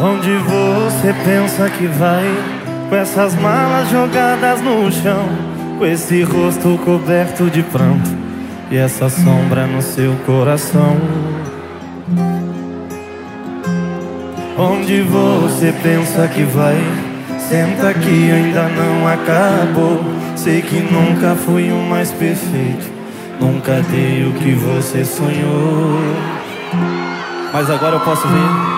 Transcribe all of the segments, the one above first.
Onde você pensa que vai? Com essas malas jogadas no chão, com esse rosto coberto de pranto e essa sombra no seu coração. Onde você pensa que vai? Senta que ainda não acabou. Sei que nunca fui o mais perfeito, nunca dei o que você sonhou. Mas agora eu posso ver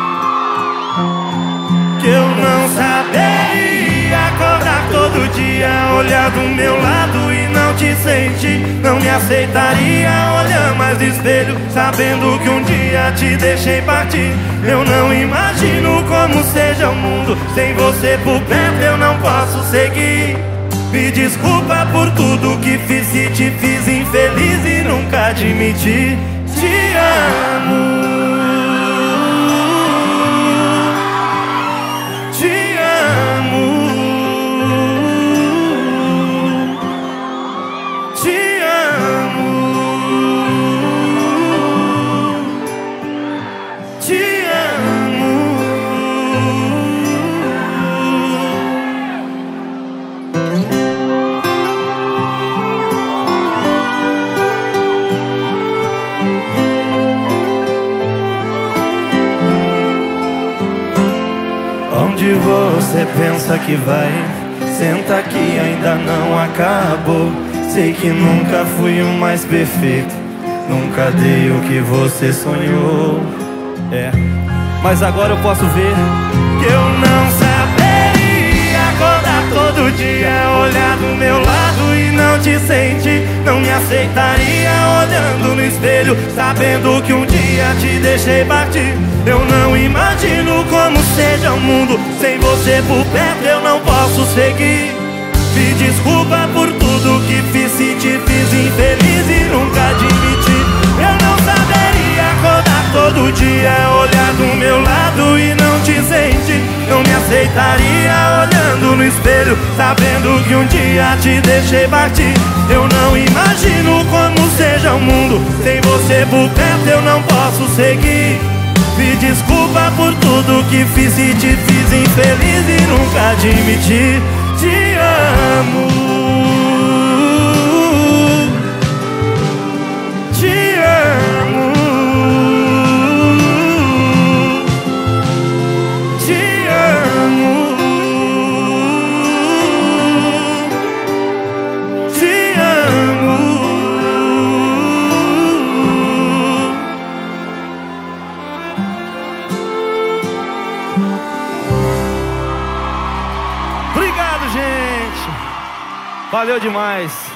que eu não saberia acordar todo dia, olhar do meu lado e não te sentir. Não me aceitaria olhar mais no espelho, sabendo que um dia te deixei partir. Eu não imagino como seja o mundo sem você por perto. Eu não posso seguir. Me desculpa por tudo que fiz e te fiz infeliz e nunca admiti. Te amo. Onde você pensa que vai? Senta que ainda não acabou. Sei que nunca fui o mais perfeito. Nunca dei o que você sonhou. É, mas agora eu posso ver que eu não saberia acordar todo dia, olhar do meu lado e não te sentir. Não me aceitaria olhando no espelho, sabendo que um dia te deixei partir. Eu não imagino como seja o mundo sem você por perto. Eu não posso seguir. Me desculpa por tudo que fiz e te fiz infeliz e nunca admiti. Eu não saberia acordar todo dia, olhar do meu lado e não te sentir. Não me aceitaria no espelho, sabendo que um dia te deixei partir. Eu não imagino como seja o mundo sem você por perto. Eu não posso seguir. Me desculpa por tudo que fiz e te fiz infeliz e nunca admiti. Valeu demais.